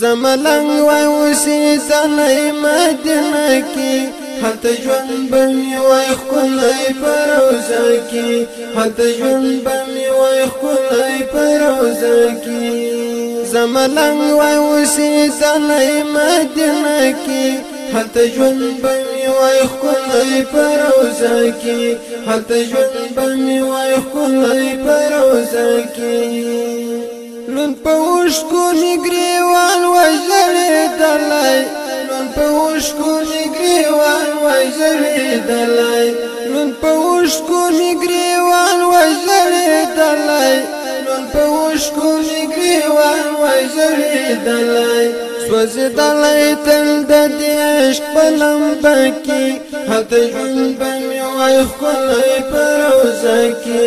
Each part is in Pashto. زملنګ وای اوسې زنه مدینه کې هلته ژوند بمی وای خلای پروزه کې هلته ژوند بمی وای خلای پروزه کې زملنګ وای اوسې زنه مدینه کې هلته ژوند بمی وای خلای پروزه کې هلته ژوند بمی وای خلای پروزه کې لون پوش کو نګری اوشکونی گریوان وجلی دلای لون په اوشکونی گریوان وجلی دلای لون په اوشکونی گریوان وجلی دلای سوځي دلای تل د دې عشق په لمبه کې هلته ژوند به مې وای خپل پروزه کې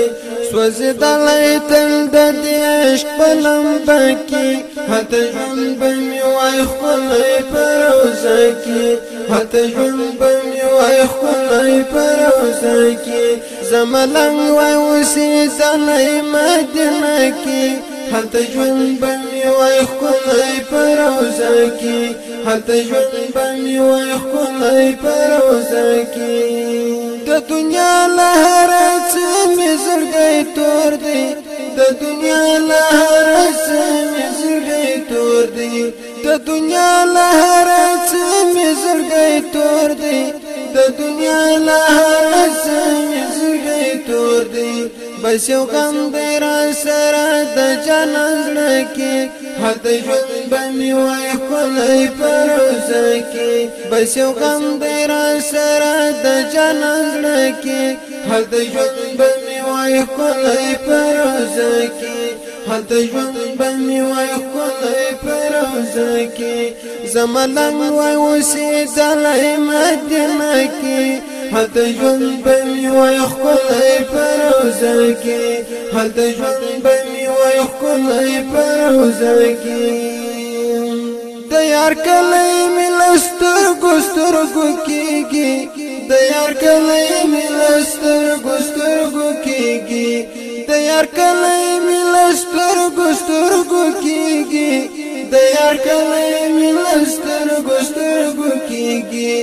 سوځدلای تل د دې عشق لمبه کې هته ژوند به مې وای خپلې پروزه کې هته ژوند به مې وای خپلې پروزه کې زملنګ وای وسې زلای مدینه کې هته ژوند به مې وای خپلې پروزه کې هته ژوند به مې وای خپلې پروزه کې دنیا لهر څه مې زړګي تور دی د دنیا لهر څه مې زړګي تور دی د دنیا لهر څه مې زړګي تور دی د دنیا لهر څه مې زړګي تور دی بس یو غم دی را سره د جنازړه کې هلته ژوند به مې وای ښکلی په روزه کې بس یو غم دی راسره د جانان زړه کې هلته ژوند به مې وای ښکلی په روزه کې هلته ژوند به مې وای ښکلی په روزه کې زملنګ وای اوسېدلی مدینه کې هلته ژوند به مې وای ښکلی په روزه کې هلته ژوند یو کلی پروزه کې د یار کلی ملستر ګستر ګو کېږي د یار کلی ملستر ګستر ګو کېږي د یار کلی ملستر ګستر ګو کېږي د یار کلی ملستر ګستر ګو کېږي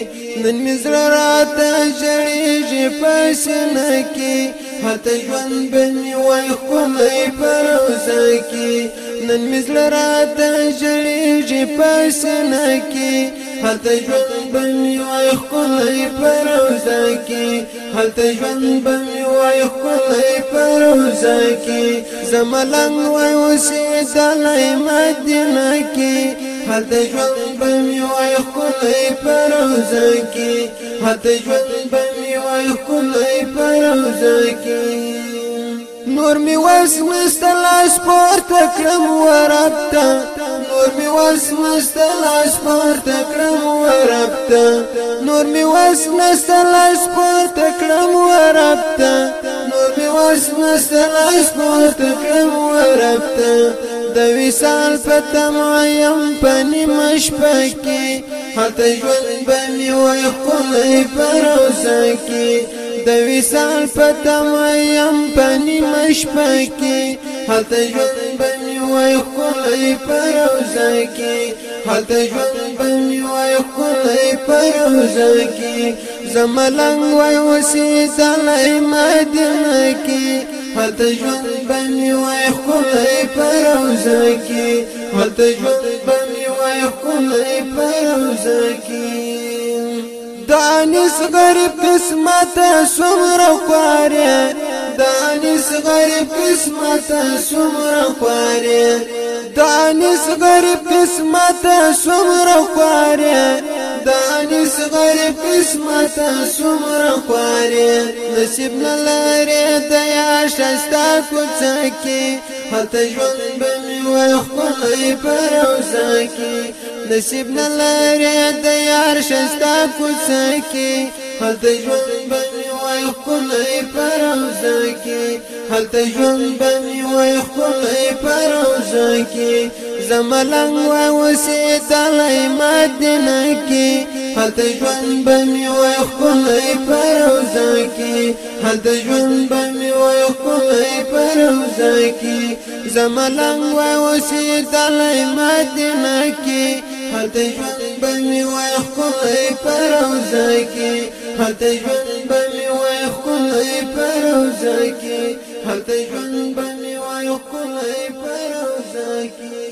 نن مزرا ته جړېږي پښنه کې ماته ژوند بني وای خولای پروزه کی نن مزل را د جړېږي پسنه کی هلته ژوند بني وای خولای پروزه کی هلته ژوند بني وای خولای پروزه کی زملنګ وای اوسې دلای مدینه کی هلته ژوند بني وای خولای پروزه کی هلته ژوند خلای پروزه کې نور می وس مستلا سپورت کرم ورپتا نور می وس مستلا سپورت کرم ورپتا نور می وس مستلا سپورت کرم ورپتا نور می وس مستلا سپورت کرم ورپتا د وصال په تمایم پنی مش پکې هلته ژوند بمی وی خلی پروسا کی دوی سال پتمایم پنی مشپا کی حال تجون بمی وی خلی پروسا کی حال تجون بمی وی خلی پروسا کی زملنگ وی وسی زلی مدینه کی حال تجون بمی وی خلی پروسا کی حال تجون بمی وی خلی پروسا کی دانس غریب قسمت سمر خواره دانس غریب قسمت سمر خواره دانس غریب قسمت سمر خواره دانس غریب قسمت سمر خواره نصیب نلاره دیا شستا کو څکی هلته ژوند به مې وخت خدای پر اوسکی نصیب نه لري د یار شستا کوڅکی هلته ژوند بني وای خدای پر اوسکی هلته ژوند بني وای خدای پر اوسکی زملنګ و وسې دلای مدینه کې هلته ژوند به مې وای ښکلی په روضه کې هلته ژوند به مې وای ښکلی په روضه کې زما لنګ وای اوسېدلی مدینه کې هلته ژوند به مې وای ښکلی په روضه کې هلته ژوند به مې وای ښکلی په روضه کې هلته ژوند به مې وای ښکلی په روضه کې